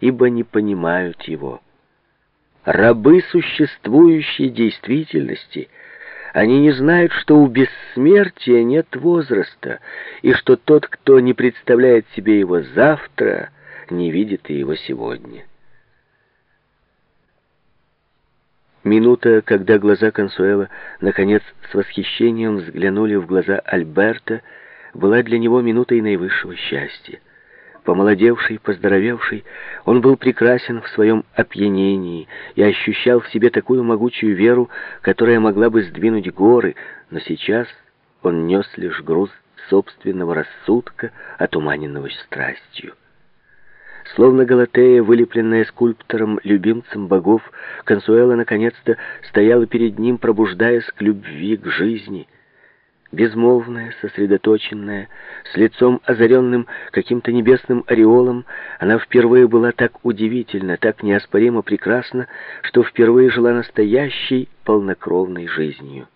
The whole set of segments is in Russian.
ибо не понимают его. Рабы существующей действительности — они не знают, что у бессмертия нет возраста, и что тот, кто не представляет себе его завтра, не видит и его сегодня. Минута, когда глаза Консуэла наконец с восхищением взглянули в глаза Альберта, была для него минутой наивысшего счастья. Помолодевший, поздоровевший, он был прекрасен в своем опьянении и ощущал в себе такую могучую веру, которая могла бы сдвинуть горы, но сейчас он нес лишь груз собственного рассудка, отуманенного страстью. Словно Галатея, вылепленная скульптором, любимцем богов, Консуэла наконец-то стояла перед ним, пробуждаясь к любви, к жизни — Безмолвная, сосредоточенная, с лицом озаренным каким-то небесным ореолом, она впервые была так удивительна, так неоспоримо прекрасна, что впервые жила настоящей полнокровной жизнью.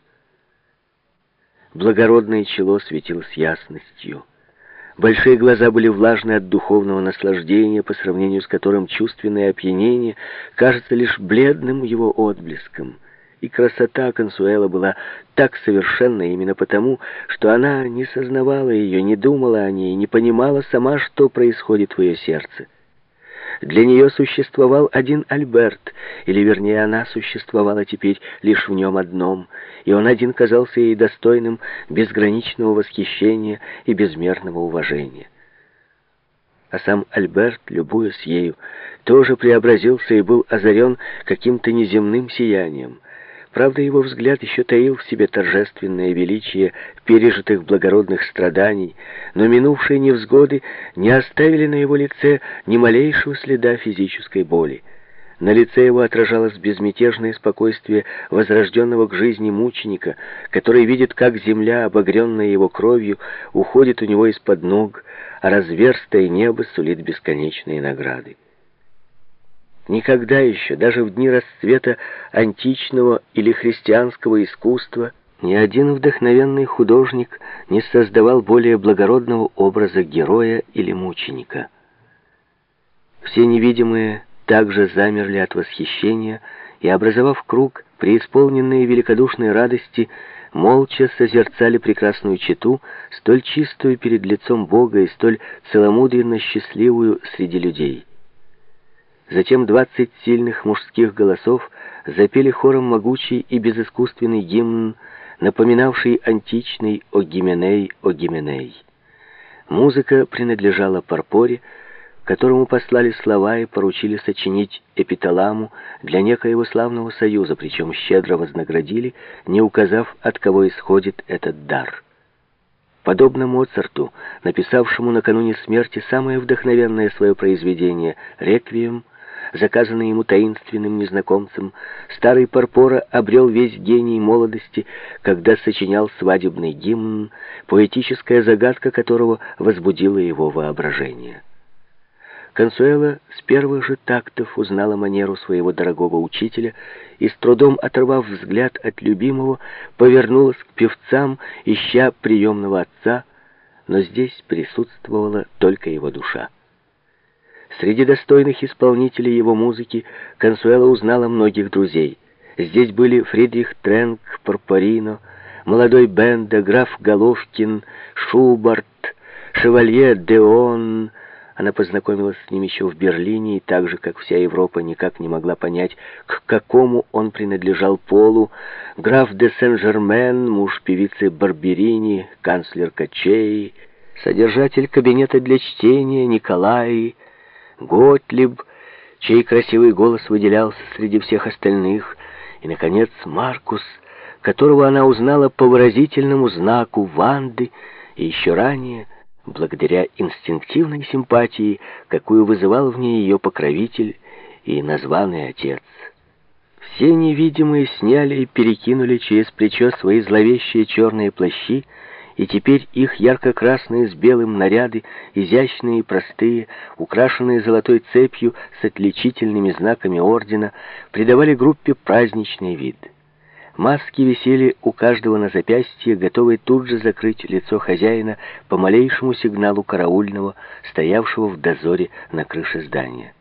Благородное чело светилось ясностью. Большие глаза были влажны от духовного наслаждения, по сравнению с которым чувственное опьянение кажется лишь бледным его отблеском — и красота Консуэла была так совершенна именно потому, что она не сознавала ее, не думала о ней, не понимала сама, что происходит в ее сердце. Для нее существовал один Альберт, или вернее она существовала теперь лишь в нем одном, и он один казался ей достойным безграничного восхищения и безмерного уважения. А сам Альберт, любуясь ею, тоже преобразился и был озарен каким-то неземным сиянием — Правда, его взгляд еще таил в себе торжественное величие пережитых благородных страданий, но минувшие невзгоды не оставили на его лице ни малейшего следа физической боли. На лице его отражалось безмятежное спокойствие возрожденного к жизни мученика, который видит, как земля, обогренная его кровью, уходит у него из-под ног, а разверстое небо сулит бесконечные награды. Никогда еще, даже в дни расцвета античного или христианского искусства, ни один вдохновенный художник не создавал более благородного образа героя или мученика. Все невидимые также замерли от восхищения и, образовав круг, преисполненные великодушной радости, молча созерцали прекрасную чету, столь чистую перед лицом Бога и столь целомудренно счастливую среди людей. Затем двадцать сильных мужских голосов запели хором могучий и безыскусственный гимн, напоминавший античный «О Гименей, о Гименей». Музыка принадлежала Парпоре, которому послали слова и поручили сочинить эпиталаму для некоего славного союза, причем щедро вознаградили, не указав, от кого исходит этот дар. Подобно Моцарту, написавшему накануне смерти самое вдохновенное свое произведение «Реквием», заказанный ему таинственным незнакомцем, старый Парпора обрел весь гений молодости, когда сочинял свадебный гимн, поэтическая загадка которого возбудила его воображение. Консуэла с первых же тактов узнала манеру своего дорогого учителя и, с трудом оторвав взгляд от любимого, повернулась к певцам, ища приемного отца, но здесь присутствовала только его душа. Среди достойных исполнителей его музыки Консуэла узнала многих друзей. Здесь были Фридрих Тренк, Порпорино, молодой Бенда, граф Головкин, Шубарт, шевалье Деон. Она познакомилась с ним еще в Берлине и так же, как вся Европа, никак не могла понять, к какому он принадлежал полу. Граф де Сен-Жермен, муж певицы Барберини, канцлер Качей, содержатель кабинета для чтения Николай, Готлиб, чей красивый голос выделялся среди всех остальных, и, наконец, Маркус, которого она узнала по выразительному знаку Ванды и еще ранее, благодаря инстинктивной симпатии, какую вызывал в ней ее покровитель и названный отец. Все невидимые сняли и перекинули через плечо свои зловещие черные плащи, и теперь их ярко-красные с белым наряды, изящные и простые, украшенные золотой цепью с отличительными знаками ордена, придавали группе праздничный вид. Маски висели у каждого на запястье, готовые тут же закрыть лицо хозяина по малейшему сигналу караульного, стоявшего в дозоре на крыше здания.